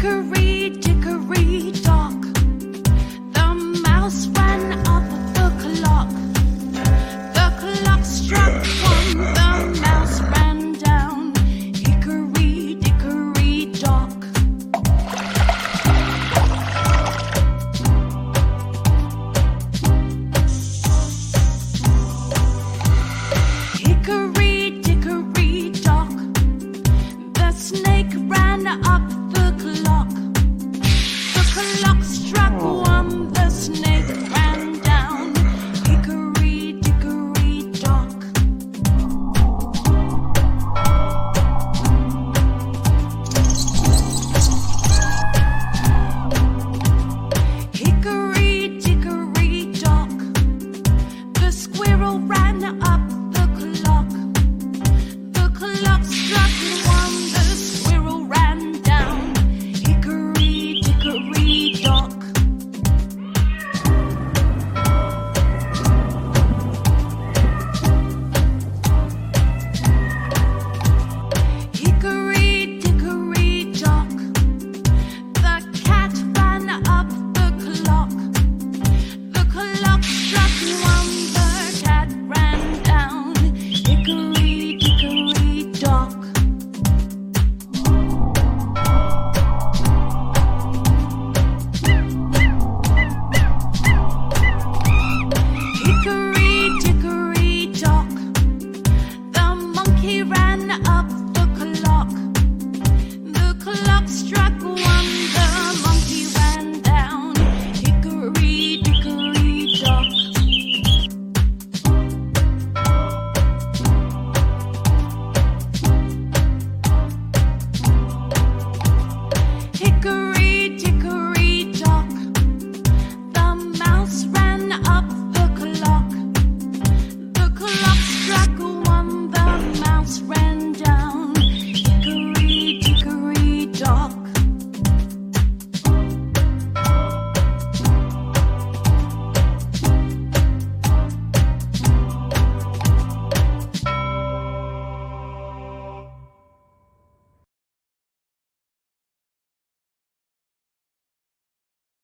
Hickory dickory dock.